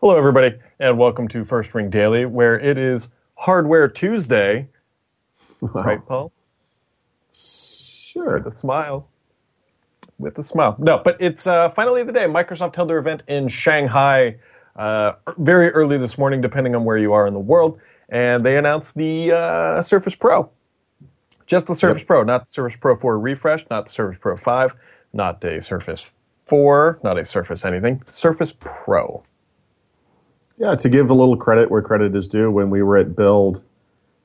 Hello, everybody, and welcome to First Ring Daily, where it is Hardware Tuesday. Wow. Right, Paul? Sure. With a smile. With a smile. No, but it's uh, finally the day. Microsoft held their event in Shanghai uh, very early this morning, depending on where you are in the world, and they announced the uh, Surface Pro. Just the Surface Yep. Pro, not the Surface Pro 4 refresh, not the Surface Pro 5, not a Surface 4, not a Surface anything. Surface Pro. Yeah, to give a little credit where credit is due, when we were at Build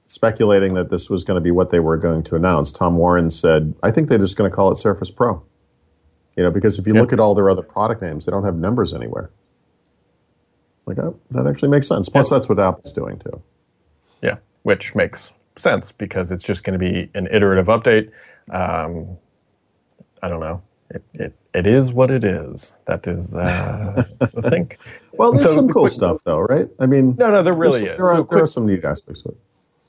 speculating that this was going to be what they were going to announce, Tom Warren said, I think they're just going to call it Surface Pro. You know, because if you look at all their other product names, they don't have numbers anywhere. Like, oh, that actually makes sense. Plus, that's what Apple's doing too. Yeah, which makes sense because it's just going to be an iterative update. Um, I don't know. It, it, it is what it is. That is uh, the thing. Well, there's So some cool quick- stuff, though, right? I mean, No, no, there really there's- is. There are, So there are some neat aspects of it.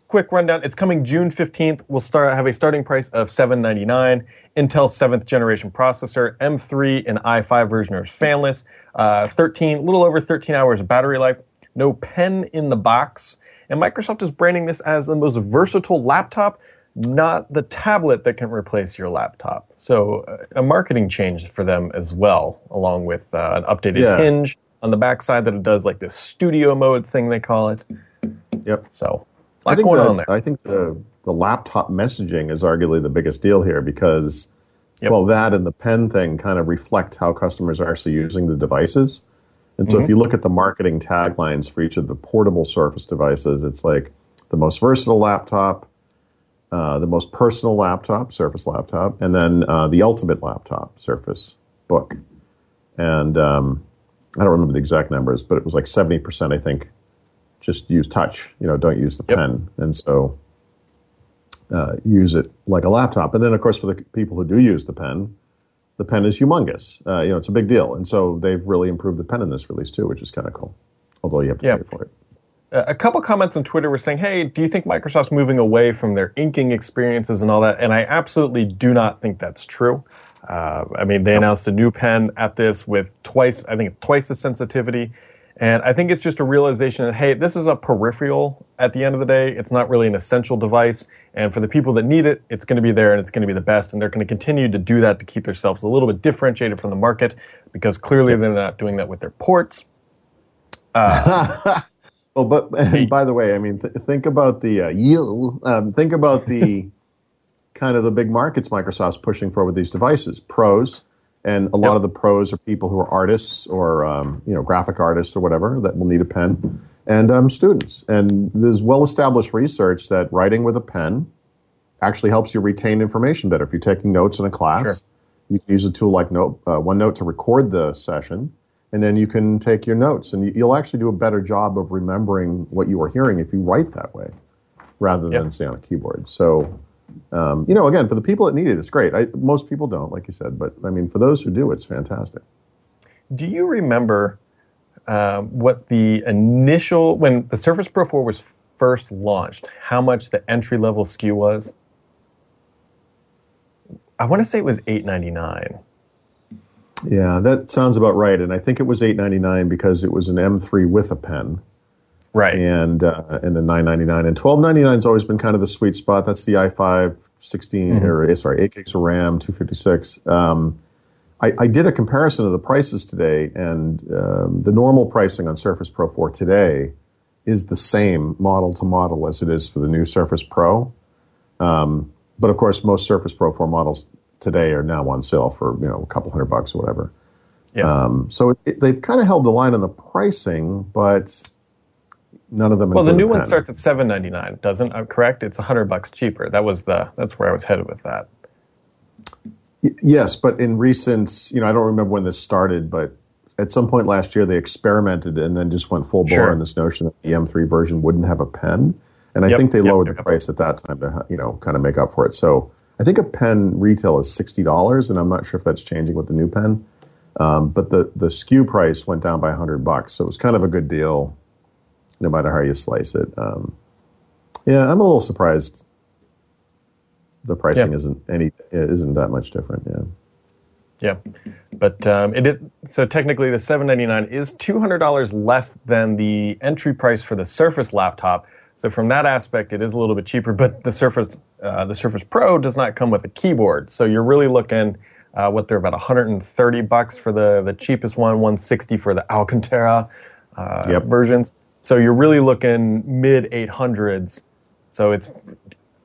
quick rundown. It's coming June 15th. We'll start have a starting price of 799. Intel 7th generation processor, M3 and i5 version are fanless. Uh, 13, little over 13 hours of battery life. No pen in the box. And Microsoft is branding this as the most versatile laptop, not the tablet that can replace your laptop. So uh, a marketing change for them as well, along with uh, an updated Yeah. hinge on the backside that it does like this studio mode thing they call it. Yep. So a I think going the, on there. I think the the laptop messaging is arguably the biggest deal here because, Yep. well, that and the pen thing kind of reflect how customers are actually using the devices. And so, Mhm. if you look at the marketing taglines for each of the portable Surface devices, it's like the most versatile laptop, uh, the most personal laptop, Surface laptop, and then uh, the ultimate laptop, Surface Book. And um, I don't remember the exact numbers, but it was like seventy percent, I think, just use touch. You know, don't use the Yep. pen, and so uh, use it like a laptop. And then, of course, for the people who do use the pen, the pen is humongous. Uh, you know, it's a big deal, and so they've really improved the pen in this release too, which is kind of cool. Although you have to Yeah. pay for it. A couple comments on Twitter were saying, "Hey, do you think Microsoft's moving away from their inking experiences and all that?" And I absolutely do not think that's true. Uh, I mean, they announced a new pen at this with twice, I think it's twice the sensitivity, and I think it's just a realization that hey, this is a peripheral. At the end of the day, it's not really an essential device, and for the people that need it, it's going to be there and it's going to be the best. And they're going to continue to do that to keep themselves a little bit differentiated from the market, because clearly they're not doing that with their ports. Uh, well, but and by the way, I mean, th- think about the uh, yield. Um, think about the kind of the big markets Microsoft's pushing for with these devices. Pros, and a lot Yep. of the pros are people who are artists or um, you know graphic artists or whatever that will need a pen, and um, students. And there's well-established research that writing with a pen actually helps you retain information better. If you're taking notes in a class, Sure. you can use a tool like Note, uh, OneNote to record the session, and then you can take your notes, and you- you'll actually do a better job of remembering what you were hearing if you write that way, rather than Yep. say on a keyboard. So, um, you know, again, for the people that need it, it's great. I, most people don't, like you said, but I mean, for those who do, it's fantastic. Do you remember um, what the initial when the Surface Pro 4 was first launched? How much the entry level SKU was? I want to say it was eight ninety nine. Yeah, that sounds about right. And I think it was eight ninety nine because it was an M3 with a pen. Right. and uh, and the 999 and 1299 has always been kind of the sweet spot. That's the i5 16 Mhm. or eh, sorry 8 gigs of RAM, 256. Um, I, I did a comparison of the prices today, and um, the normal pricing on Surface Pro 4 today is the same model to model as it is for the new Surface Pro. Um, but of course, most Surface Pro 4 models today are now on sale for you know a couple hundred bucks or whatever. Yeah. Um, so it, it, they've kind of held the line on the pricing, but none of them. well, the new one starts at seven ninety nine, doesn't? I'm correct. It's hundred bucks cheaper. That was the. That's where I was headed with that. Y- Yes, but in recent, you know, I don't remember when this started, but at some point last year they experimented and then just went full bore on this notion that the M3 version wouldn't have a pen, and I Yep, think they yep, lowered yep, the price at that time to you know kind of make up for it. So I think a pen retail is sixty dollars, and I'm not sure if that's changing with the new pen. Um, but the the SKU price went down by hundred bucks, so it was kind of a good deal, no matter how you slice it. Um, yeah, I'm a little surprised. The pricing Yeah. isn't any isn't that much different. Yeah. Yeah, but um, it, it so technically the 799 is $200 less than the entry price for the Surface laptop. So from that aspect, it is a little bit cheaper. But the Surface uh, the Surface Pro does not come with a keyboard, so you're really looking uh, what they're about 130 bucks for the the cheapest one, 160 for the Alcantara uh, yep. versions. So you're really looking mid 800s. So it's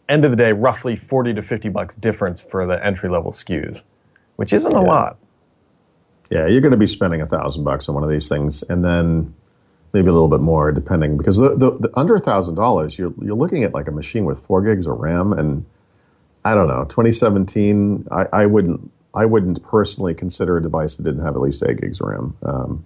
end of the day, roughly 40 to 50 bucks difference for the entry level SKUs which isn't a lot. Yeah, you're going to be spending a thousand bucks on one of these things, and then maybe a little bit more, depending. Because the, the, the under a thousand dollars, you're you're looking at like a machine with four gigs of RAM, and I don't know, 2017. I, I wouldn't I wouldn't personally consider a device that didn't have at least eight gigs of RAM. Um,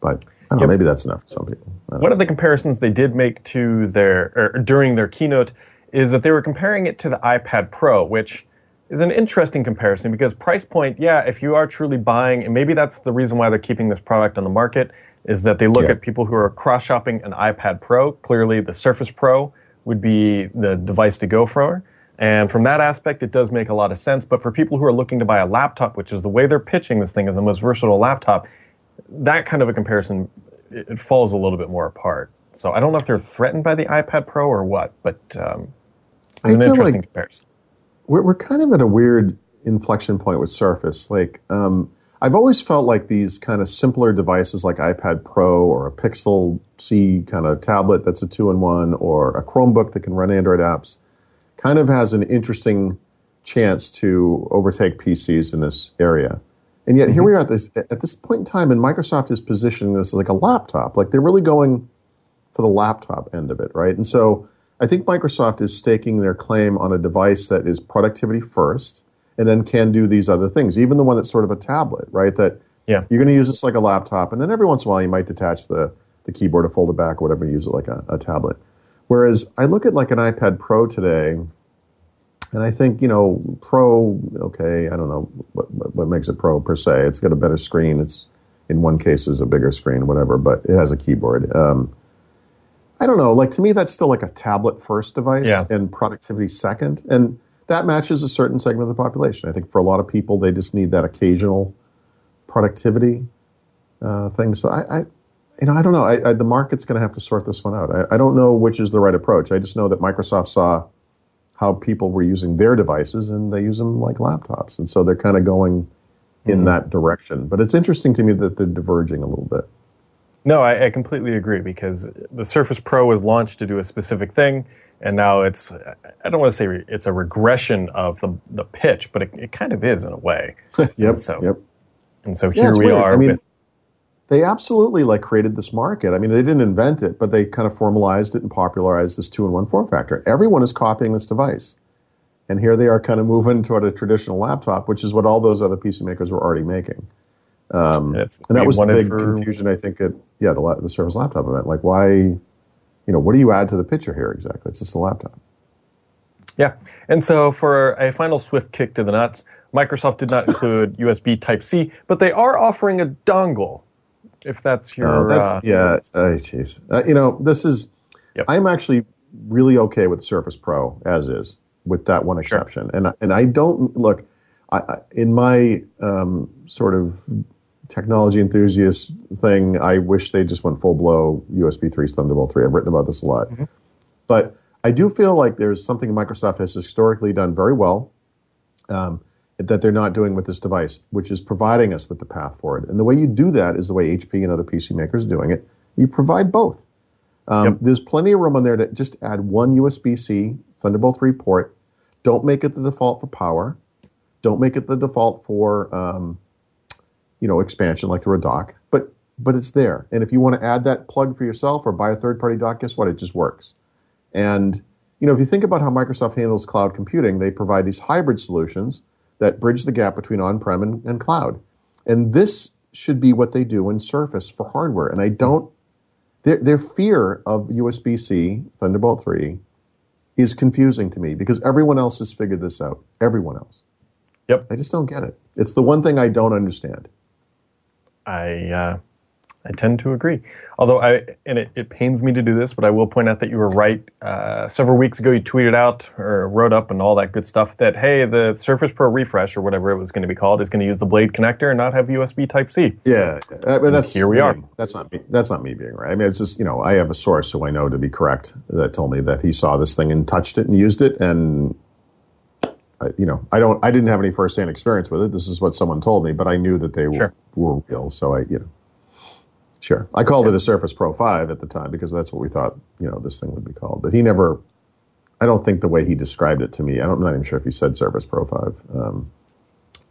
but I don't know, maybe that's enough for some people. One of the comparisons they did make to their or during their keynote is that they were comparing it to the iPad Pro, which is an interesting comparison because price point, yeah, if you are truly buying, and maybe that's the reason why they're keeping this product on the market, is that they look yeah. at people who are cross shopping an iPad Pro. Clearly, the Surface Pro would be the device to go for. And from that aspect, it does make a lot of sense. But for people who are looking to buy a laptop, which is the way they're pitching this thing as the most versatile laptop, that kind of a comparison, it, it falls a little bit more apart. So I don't know if they're threatened by the iPad Pro or what, but um, it's an interesting like, comparison we're, we're kind of at a weird inflection point with Surface. Like, um, I've always felt like these kind of simpler devices like iPad Pro or a Pixel C kind of tablet that's a two in one or a Chromebook that can run Android apps kind of has an interesting chance to overtake PCs in this area. And yet mm-hmm. here we are at this at this point in time, and Microsoft is positioning this as like a laptop. Like they're really going for the laptop end of it, right? And so I think Microsoft is staking their claim on a device that is productivity first and then can do these other things, even the one that's sort of a tablet, right? That yeah. you're going to use this like a laptop, and then every once in a while you might detach the, the keyboard or fold it back or whatever, and use it like a, a tablet. Whereas I look at like an iPad Pro today, and I think, you know, Pro, okay, I don't know what, what, what makes it Pro per se. It's got a better screen. It's in one case is a bigger screen, whatever, but it has a keyboard. Um, I don't know. Like to me, that's still like a tablet first device yeah. and productivity second, and that matches a certain segment of the population. I think for a lot of people, they just need that occasional productivity uh, thing. So I, I, you know, I don't know. I, I, the market's going to have to sort this one out. I, I don't know which is the right approach. I just know that Microsoft saw how people were using their devices and they use them like laptops, and so they're kind of going in mm-hmm. that direction. But it's interesting to me that they're diverging a little bit. No, I, I, completely agree because the Surface Pro was launched to do a specific thing, and now it's I don't want to say it's a regression of the the pitch, but it, it kind of is in a way. yep. And so, yep. And so here yeah, we weird. are. I mean, with, they absolutely like created this market. I mean, they didn't invent it, but they kind of formalized it and popularized this two-in-one form factor. Everyone is copying this device, and here they are, kind of moving toward a traditional laptop, which is what all those other PC makers were already making. Um, and, and that was the big for... confusion, I think, at yeah the, the Surface Laptop event. Like, why, you know, what do you add to the picture here exactly? It's just a laptop. Yeah, and so for a final swift kick to the nuts, Microsoft did not include USB Type C, but they are offering a dongle. If that's your, oh, that's, uh, yeah, jeez, uh, you know, this is. Yep. I'm actually really okay with Surface Pro as is, with that one exception, sure. and and I don't look. I, in my um, sort of technology enthusiast thing, I wish they just went full blow USB 3 Thunderbolt 3. I've written about this a lot. Mm-hmm. But I do feel like there's something Microsoft has historically done very well um, that they're not doing with this device, which is providing us with the path forward. And the way you do that is the way HP and other PC makers are doing it. You provide both. Um, yep. There's plenty of room on there to just add one USB C Thunderbolt 3 port. Don't make it the default for power. Don't make it the default for um, you know, expansion like through a dock, but but it's there. And if you want to add that plug for yourself or buy a third party dock, guess what? It just works. And you know, if you think about how Microsoft handles cloud computing, they provide these hybrid solutions that bridge the gap between on-prem and, and cloud. And this should be what they do in Surface for hardware. And I don't their, their fear of USB-C Thunderbolt 3 is confusing to me because everyone else has figured this out. Everyone else. Yep. I just don't get it. It's the one thing I don't understand. I uh, I tend to agree. Although I, and it, it pains me to do this, but I will point out that you were right. Uh, several weeks ago, you tweeted out or wrote up and all that good stuff that hey, the Surface Pro refresh or whatever it was going to be called is going to use the Blade connector and not have USB Type C. Yeah, I mean, that's here we are. That's not me. That's not me being right. I mean, it's just you know I have a source who I know to be correct that told me that he saw this thing and touched it and used it and. I, you know, I don't. I didn't have any firsthand experience with it. This is what someone told me, but I knew that they sure. were, were real. So I, you know, Sure. I called yeah. it a Surface Pro 5 at the time because that's what we thought, you know, this thing would be called. But he never, I don't think the way he described it to me, I don't, I'm not even sure if he said Surface Pro 5. Um,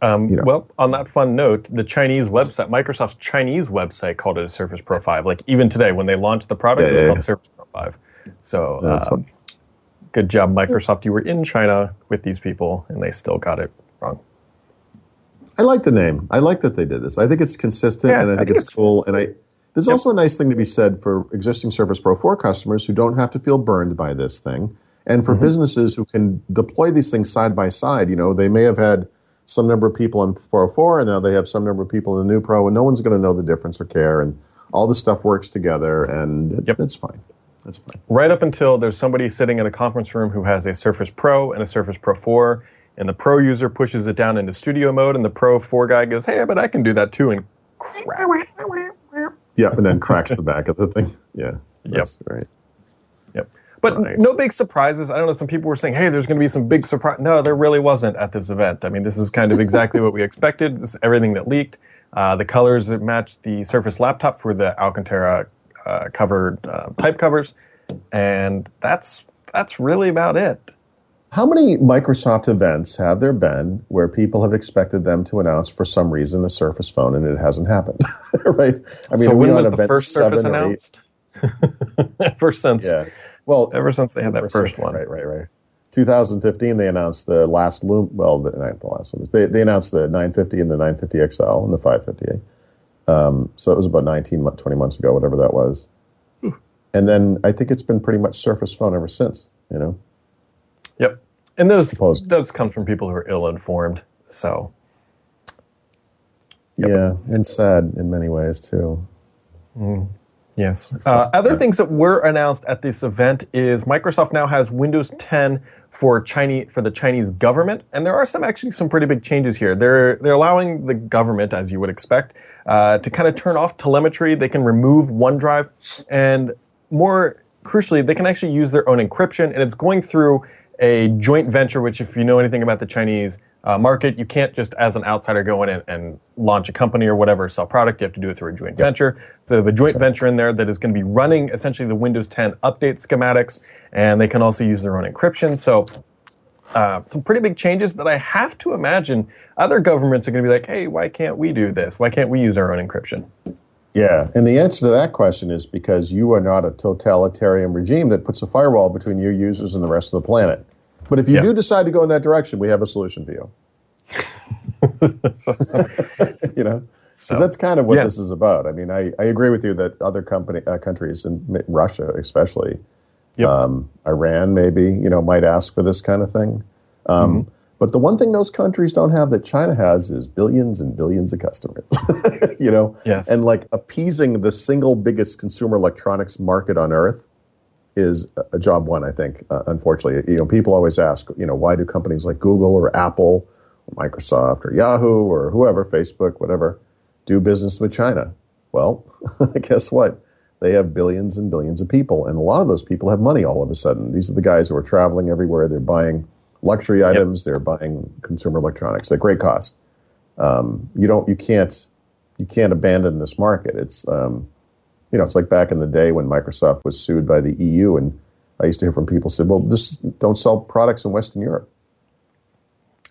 um, you know. Well, on that fun note, the Chinese website, Microsoft's Chinese website called it a Surface Pro 5. Like even today when they launched the product, yeah, it was yeah, called Surface Pro 5. So uh, good job, Microsoft. You were in China with these people and they still got it wrong. I like the name. I like that they did this. I think it's consistent and I think, I think it's, it's cool. And I, there's yep. also a nice thing to be said for existing Surface Pro 4 customers who don't have to feel burned by this thing, and for mm-hmm. businesses who can deploy these things side by side. You know, they may have had some number of people in Pro 4, and now they have some number of people in the new Pro, and no one's going to know the difference or care, and all the stuff works together, and yep. it's fine. That's fine. Right up until there's somebody sitting in a conference room who has a Surface Pro and a Surface Pro 4, and the Pro user pushes it down into studio mode, and the Pro 4 guy goes, "Hey, but I can do that too," and crack. Yep, and then cracks the back of the thing. Yeah. Yep. Right. Yep. But nice. no big surprises. I don't know. Some people were saying, "Hey, there's going to be some big surprise." No, there really wasn't at this event. I mean, this is kind of exactly what we expected. This is everything that leaked. Uh, the colors that matched the Surface laptop for the Alcantara uh, covered uh, type covers, and that's that's really about it. How many Microsoft events have there been where people have expected them to announce for some reason a Surface phone and it hasn't happened? right? I mean, so when was the first Surface announced? ever since, yeah. Well, ever since they had that first one, right, right, right. 2015, they announced the last Lumia. Well, the, not the last one. They they announced the 950 and the 950 XL and the 550. Um, so it was about 19, 20 months ago, whatever that was. And then I think it's been pretty much Surface Phone ever since. You know. Yep. And those those come from people who are ill informed. So. Yep. Yeah, and sad in many ways too. Mm. Yes. Uh, other things that were announced at this event is Microsoft now has Windows 10 for Chinese for the Chinese government, and there are some actually some pretty big changes here. They're they're allowing the government, as you would expect, uh, to kind of turn off telemetry. They can remove OneDrive, and more crucially, they can actually use their own encryption, and it's going through a joint venture, which, if you know anything about the Chinese uh, market, you can't just as an outsider go in and, and, launch a company or whatever, sell product. You have to do it through a joint yep. venture. So they have a joint sure. venture in there that is going to be running essentially the Windows 10 update schematics, and they can also use their own encryption. So uh, some pretty big changes that I have to imagine other governments are going to be like, hey, why can't we do this? Why can't we use our own encryption? Yeah, and the answer to that question is because you are not a totalitarian regime that puts a firewall between your users and the rest of the planet. But if you yeah. do decide to go in that direction, we have a solution for you. you know, because so, that's kind of what yeah. this is about. I mean, I, I agree with you that other company uh, countries, and Russia especially, yep. um, Iran maybe, you know, might ask for this kind of thing. Um, mm-hmm. But the one thing those countries don't have that China has is billions and billions of customers. you know, yes. and like appeasing the single biggest consumer electronics market on earth is a job one. I think, uh, unfortunately, you know, people always ask, you know, why do companies like Google or Apple, or Microsoft or Yahoo or whoever, Facebook, whatever, do business with China? Well, guess what? They have billions and billions of people, and a lot of those people have money all of a sudden. These are the guys who are traveling everywhere. They're buying luxury items. Yep. They're buying consumer electronics at great cost. Um, you don't, you can't, you can't abandon this market. It's, um, you know, it's like back in the day when Microsoft was sued by the EU, and I used to hear from people say, "Well, just don't sell products in Western Europe."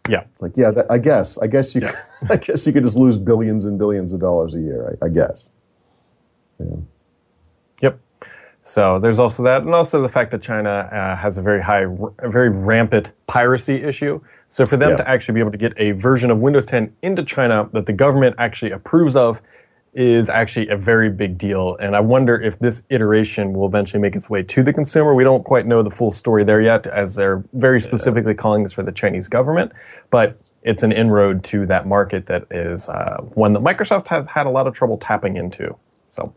Yeah, like yeah, that, I guess, I guess you, yeah. I guess you could just lose billions and billions of dollars a year. I, I guess. Yeah. Yep. So there's also that, and also the fact that China uh, has a very high, a very rampant piracy issue. So for them yeah. to actually be able to get a version of Windows 10 into China that the government actually approves of is actually a very big deal. And I wonder if this iteration will eventually make its way to the consumer. We don't quite know the full story there yet, as they're very specifically calling this for the Chinese government. But it's an inroad to that market that is uh, one that Microsoft has had a lot of trouble tapping into. So,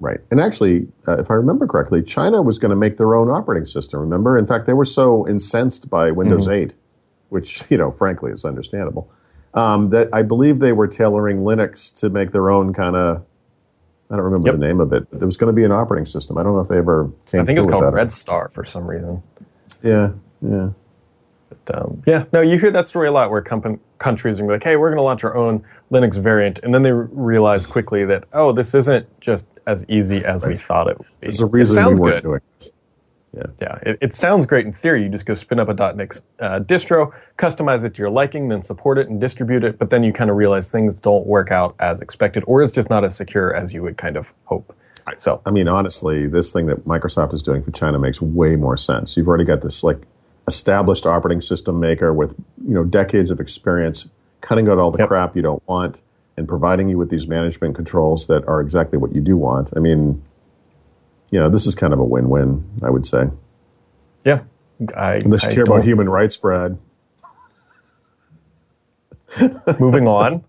right. And actually, uh, if I remember correctly, China was going to make their own operating system. Remember? In fact, they were so incensed by Windows mm-hmm. 8, which you know, frankly, is understandable, um, that I believe they were tailoring Linux to make their own kind of. I don't remember yep. the name of it, but there was going to be an operating system. I don't know if they ever came. I think it's called Red Star for some reason. Yeah, yeah. But um, yeah, no, you hear that story a lot where company, countries are like, hey, we're going to launch our own Linux variant. And then they realize quickly that, oh, this isn't just as easy as we thought it would be. There's a reason we weren't good. doing this. Yeah, yeah it, it, sounds great in theory. You just go spin up a .NIX uh, distro, customize it to your liking, then support it and distribute it. But then you kind of realize things don't work out as expected, or it's just not as secure as you would kind of hope. So, I mean, honestly, this thing that Microsoft is doing for China makes way more sense. You've already got this like established operating system maker with you know decades of experience cutting out all the yep. crap you don't want and providing you with these management controls that are exactly what you do want. I mean, you know, this is kind of a win-win, I would say. Yeah, I, unless you I care about human rights, Brad. Moving on.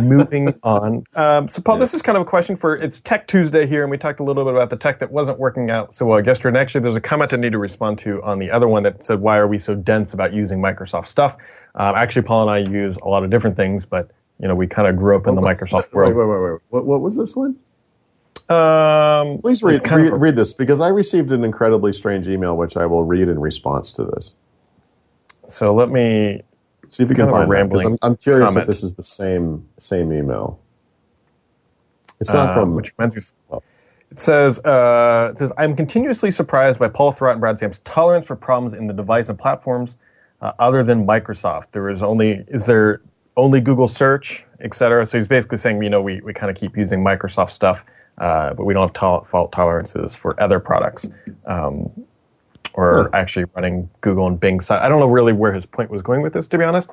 Moving on. Um, so, Paul, yeah. this is kind of a question for it's Tech Tuesday here, and we talked a little bit about the tech that wasn't working out so well yesterday. And actually, there's a comment I need to respond to on the other one that said, "Why are we so dense about using Microsoft stuff?" Um, actually, Paul and I use a lot of different things, but you know, we kind of grew up in the Microsoft world. Wait, wait, wait, wait. What, what was this one? Um, Please read, read, read this because I received an incredibly strange email, which I will read in response to this. So let me See if you can find that. I'm, I'm, curious comment. if this is the same same email. It's not uh, from which reminds me. Well, it says, uh, it says, I'm continuously surprised by Paul Thurrott and Brad Sams's tolerance for problems in the device and platforms uh, other than Microsoft. There is only, is there only Google search, et cetera? So he's basically saying, you know, we, we kind of keep using Microsoft stuff, uh, but we don't have to- fault tolerances for other products. Um, or hmm. actually running Google and Bing. So I don't know really where his point was going with this, to be honest.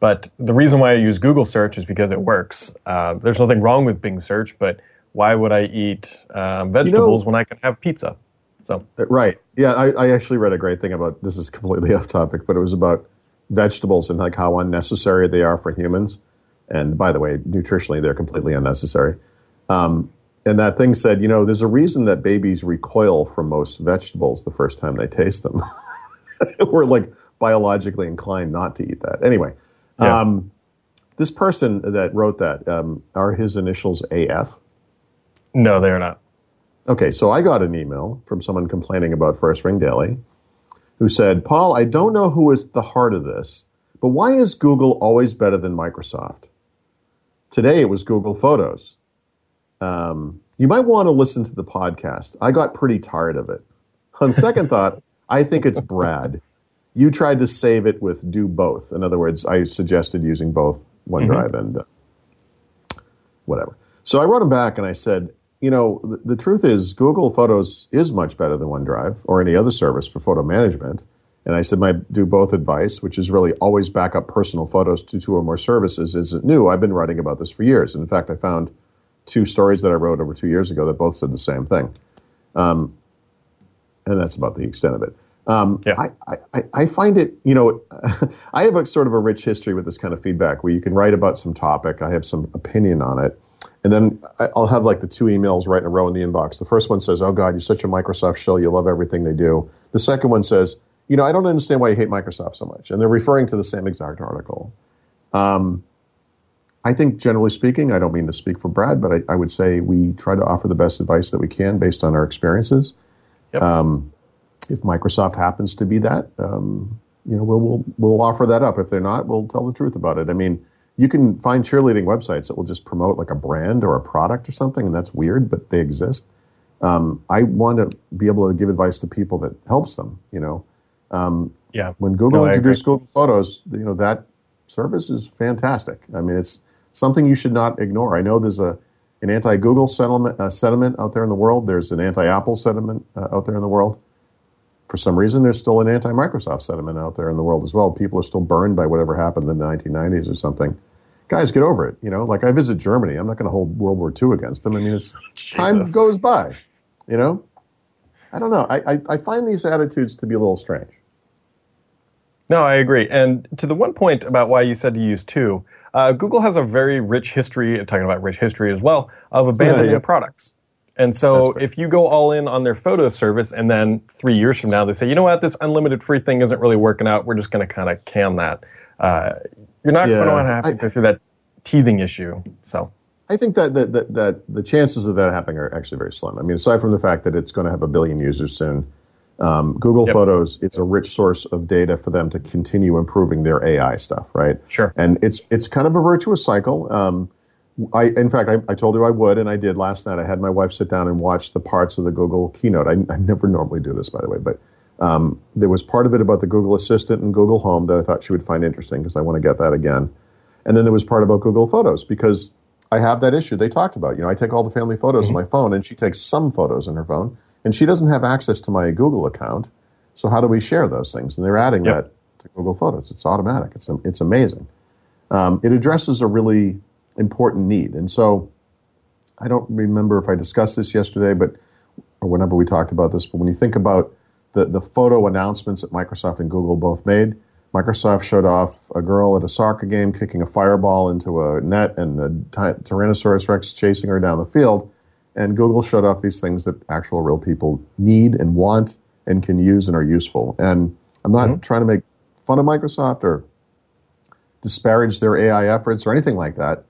But the reason why I use Google search is because it works. Uh, there's nothing wrong with Bing search, but why would I eat um, vegetables you know, when I can have pizza? So uh, right, yeah. I, I actually read a great thing about this is completely off topic, but it was about vegetables and like how unnecessary they are for humans. And by the way, nutritionally, they're completely unnecessary. Um, and that thing said, you know, there's a reason that babies recoil from most vegetables the first time they taste them. We're like biologically inclined not to eat that. Anyway, yeah. um, this person that wrote that um, are his initials AF? No, they are not. Okay, so I got an email from someone complaining about First Ring Daily who said, Paul, I don't know who is the heart of this, but why is Google always better than Microsoft? Today it was Google Photos. Um, you might want to listen to the podcast. I got pretty tired of it. On second thought, I think it's Brad. You tried to save it with do both. In other words, I suggested using both OneDrive mm-hmm. and uh, whatever. So I wrote him back and I said, you know, the, the, truth is Google Photos is much better than OneDrive or any other service for photo management. And I said my do both advice, which is really always back up personal photos to two or more services, isn't new. I've been writing about this for years. And in fact, I found two stories that I wrote over two years ago that both said the same thing. Um, and that's about the extent of it. Um, yeah. I, I, I, find it, you know, I have a sort of a rich history with this kind of feedback where you can write about some topic, I have some opinion on it, and then I'll have like the two emails right in a row in the inbox. The first one says, "Oh God, you're such a Microsoft shill. You love everything they do." The second one says, "You know, I don't understand why you hate Microsoft so much," and they're referring to the same exact article. Um, I think, generally speaking, I don't mean to speak for Brad, but I, I, would say we try to offer the best advice that we can based on our experiences. Yep. Um, if Microsoft happens to be that, um, you know, we'll, we'll we'll offer that up. If they're not, we'll tell the truth about it. I mean, you can find cheerleading websites that will just promote like a brand or a product or something, and that's weird, but they exist. Um, I want to be able to give advice to people that helps them. You know, um, yeah. When Google no, introduced Google Photos, you know that service is fantastic. I mean, it's something you should not ignore. I know there's a an anti-Google sentiment, uh, sentiment out there in the world. There's an anti-Apple sentiment uh, out there in the world. For some reason, there's still an anti-Microsoft sentiment out there in the world as well. People are still burned by whatever happened in the 1990s or something. Guys, get over it. You know, like I visit Germany. I'm not going to hold World War II against them. I mean, it's, time goes by. You know, I don't know. I, I, I find these attitudes to be a little strange. No, I agree. And to the one point about why you said to use two, uh, Google has a very rich history, talking about rich history as well, of abandoning yeah, yeah. products. And so if you go all in on their photo service and then three years from now they say, you know what, this unlimited free thing isn't really working out, we're just going to kind of can that. Uh, you're not yeah, going to have to go through that teething issue. So I think that, that, that, that, the chances of that happening are actually very slim. I mean, aside from the fact that it's going to have a billion users soon, um, Google yep. Photos, it's a rich source of data for them to continue improving their AI stuff, right? Sure. And it's it's kind of a virtuous cycle. Um, I, in fact, I, I, told you I would, and I did last night. I had my wife sit down and watch the parts of the Google keynote. I, I never normally do this, by the way, but um, there was part of it about the Google Assistant and Google Home that I thought she would find interesting because I want to get that again. And then there was part about Google Photos because I have that issue they talked about. You know, I take all the family photos mm-hmm. on my phone, and she takes some photos on her phone, and she doesn't have access to my Google account. So how do we share those things? And they're adding yep. that to Google Photos. It's automatic. It's it's amazing. Um, it addresses a really important need. And so I don't remember if I discussed this yesterday, but or whenever we talked about this, but when you think about the, the photo announcements that Microsoft and Google both made, Microsoft showed off a girl at a soccer game kicking a fireball into a net and a ty- Tyrannosaurus Rex chasing her down the field. And Google showed off these things that actual real people need and want and can use and are useful. And I'm not mm-hmm. trying to make fun of Microsoft or disparage their AI efforts or anything like that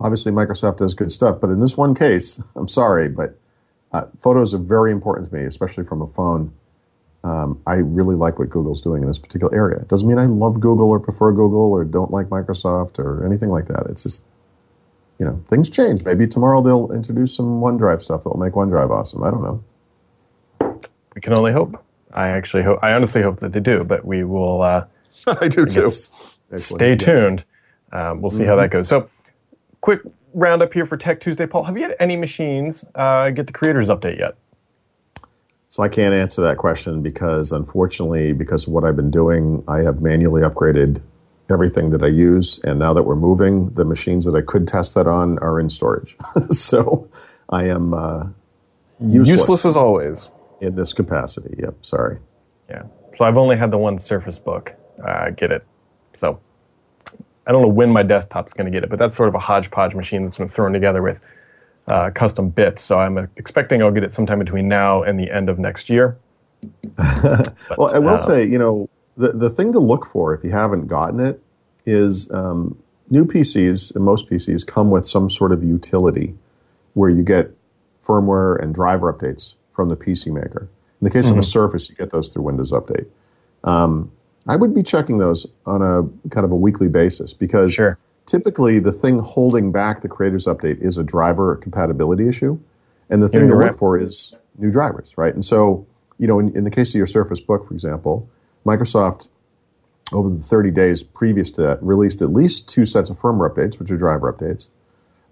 obviously Microsoft does good stuff, but in this one case, I'm sorry, but uh, photos are very important to me, especially from a phone. Um, I really like what Google's doing in this particular area. It doesn't mean I love Google or prefer Google or don't like Microsoft or anything like that. It's just, you know, things change. Maybe tomorrow they'll introduce some OneDrive stuff that will make OneDrive awesome. I don't know. We can only hope. I actually hope. I honestly hope that they do, but we will. Uh, I do I too. Stay tuned. Um, we'll see mm-hmm. how that goes. So quick roundup here for Tech Tuesday, Paul. Have you had any machines uh, get the creators update yet? So I can't answer that question because, unfortunately, because of what I've been doing, I have manually upgraded everything that I use, and now that we're moving, the machines that I could test that on are in storage. so I am uh, useless, useless as always in this capacity. Yep. Sorry. Yeah. So I've only had the one Surface Book uh, get it. So I don't know when my desktop's going to get it, but that's sort of a hodgepodge machine that's been thrown together with uh, custom bits. So I'm expecting I'll get it sometime between now and the end of next year. but, well, I will uh, say, you know, the the thing to look for if you haven't gotten it is um, new PCs and most PCs come with some sort of utility where you get firmware and driver updates from the PC maker. In the case mm-hmm. of a mm-hmm. Surface, you get those through Windows Update. Um, I would be checking those on a kind of a weekly basis because sure. typically the thing holding back the creators update is a driver compatibility issue. And the thing to look for is new drivers, right? And so, you know, in, in the case of your Surface Book, for example, Microsoft over the 30 days previous to that released at least two sets of firmware updates, which are driver updates,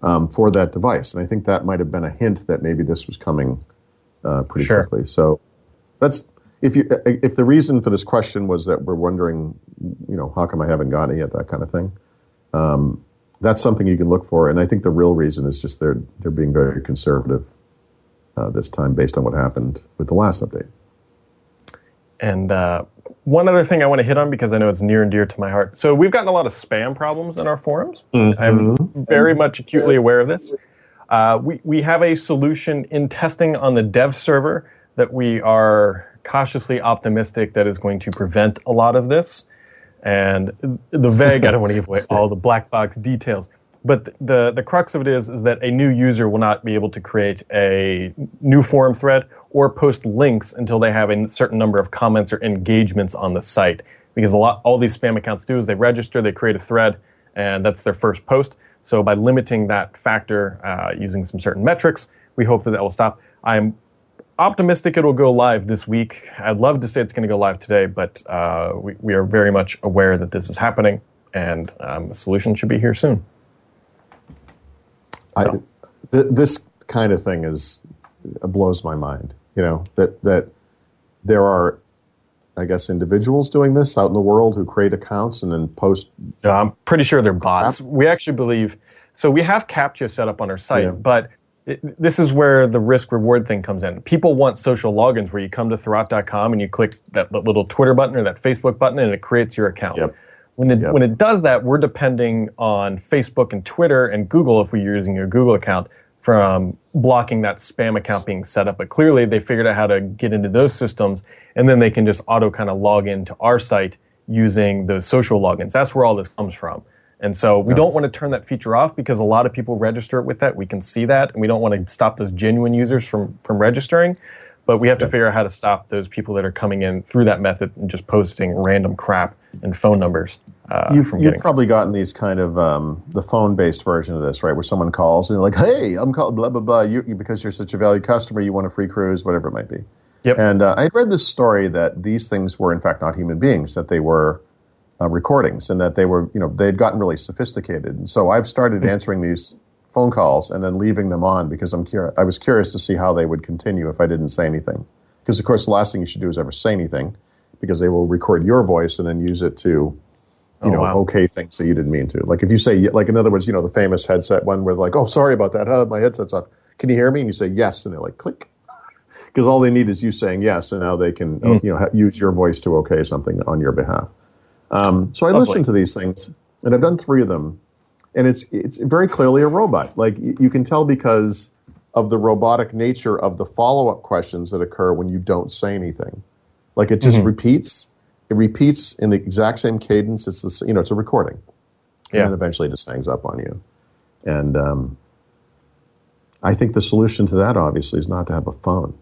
um, for that device. And I think that might have been a hint that maybe this was coming uh, pretty sure. quickly. So that's if you if the reason for this question was that we're wondering, you know, how come I haven't gotten it yet, that kind of thing, um, that's something you can look for. And I think the real reason is just they're they're being very conservative uh, this time based on what happened with the last update. And uh, one other thing I want to hit on because I know it's near and dear to my heart. So we've gotten a lot of spam problems in our forums. Mm-hmm. I'm very much acutely aware of this. Uh, we we have a solution in testing on the dev server that we are cautiously optimistic that is going to prevent a lot of this. And the vague, I don't want to give away all the black box details. But the, the crux of it is, is that a new user will not be able to create a new forum thread or post links until they have a certain number of comments or engagements on the site. Because a lot, all these spam accounts do is they register, they create a thread, and that's their first post. So by limiting that factor uh, using some certain metrics, we hope that that will stop. I'm optimistic it'll go live this week. I'd love to say it's going to go live today, but uh, we, we are very much aware that this is happening, and um, the solution should be here soon. So. I, th- this kind of thing is blows my mind. You know that that there are, I guess, individuals doing this out in the world who create accounts and then post. I'm pretty sure they're bots. We actually believe so. We have CAPTCHA set up on our site, yeah. but it, this is where the risk reward thing comes in. People want social logins where you come to Thurrott.com and you click that little Twitter button or that Facebook button and it creates your account. Yep. When it, Yep. when it does that, we're depending on Facebook and Twitter and Google, if we're using your Google account, from blocking that spam account being set up. But clearly, they figured out how to get into those systems, and then they can just auto kind of log into our site using those social logins. That's where all this comes from. And so we don't want to turn that feature off because a lot of people register with that. We can see that, and we don't want to stop those genuine users from from registering. But we have to figure out how to stop those people that are coming in through that method and just posting random crap and phone numbers uh, You've, from you've probably gotten these kind of um, the phone-based version of this, right? Where someone calls and you're like, "Hey, I'm called blah blah blah." You, you because you're such a valued customer, you want a free cruise, whatever it might be. Yep. And uh, I had read this story that these things were in fact not human beings; that they were uh, recordings, and that they were, you know, they had gotten really sophisticated. And so I've started answering these phone calls and then leaving them on because I'm curious. I was curious to see how they would continue if I didn't say anything. Because of course, the last thing you should do is ever say anything, because they will record your voice and then use it to you Oh, know, wow. okay things that you didn't mean to. Like if you say, like in other words, you know, the famous headset one where they're like, oh, sorry about that. My headset's off. Can you hear me? And you say yes, and they're like, click. Because all they need is you saying yes, and now they can, Mm. you know, use your voice to okay something on your behalf. Um, so I Lovely. listen to these things, and I've done three of them, and it's it's very clearly a robot. Like you can tell because of the robotic nature of the follow up questions that occur when you don't say anything. Like it just Mhm. repeats. It repeats in the exact same cadence. It's this, you know, it's a recording, Yeah. and then eventually it just hangs up on you. And um, I think the solution to that obviously is not to have a phone.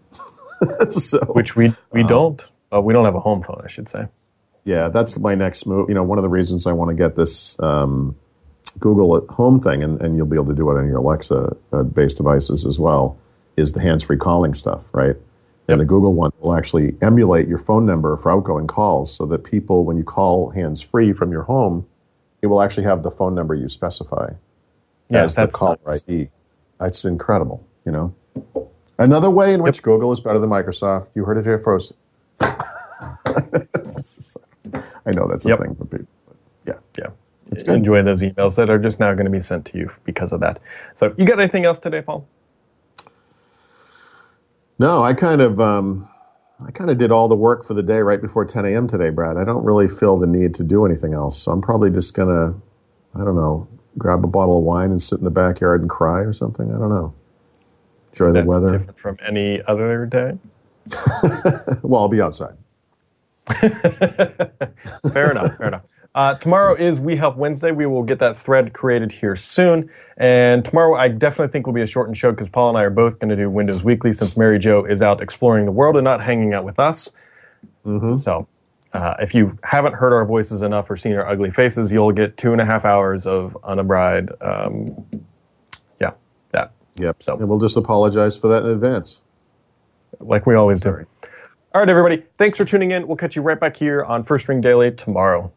so, which we we Um, don't. Uh, we don't have a home phone, I should say. yeah, that's my next move. You know, one of the reasons I want to get this um, Google at Home thing, and, and you'll be able to do it on your Alexa uh, based devices as well, is the hands free calling stuff, right? Yep. And the Google one will actually emulate your phone number for outgoing calls so that people, when you call hands free from your home, it will actually have the phone number you specify Yeah, as the caller nuts. ID. It's incredible, you know. Another way in which Google is better than Microsoft. You heard it here first. I know that's a Yep. thing for people. But yeah. Yeah. Enjoy those emails that are just now going to be sent to you because of that. So, you got anything else today, Paul? No, I kind of um, I kind of did all the work for the day right before 10 a.m. today, Brad. I don't really feel the need to do anything else, so I'm probably just gonna, I don't know, grab a bottle of wine and sit in the backyard and cry or something. I don't know. Enjoy the That's weather. different from any other day. well, I'll be outside. fair enough. Fair enough. Uh, tomorrow is We Help Wednesday. We will get that thread created here soon. And tomorrow, I definitely think will be a shortened show because Paul and I are both going to do Windows Weekly since Mary Jo is out exploring the world and not hanging out with us. hmm So, uh, if you haven't heard our voices enough or seen our ugly faces, you'll get two and a half hours of unabridged. Um, yeah, that Yep. So- and we'll just apologize for that in advance. like we always do. All right, everybody. Thanks for tuning in. We'll catch you right back here on First Ring Daily tomorrow.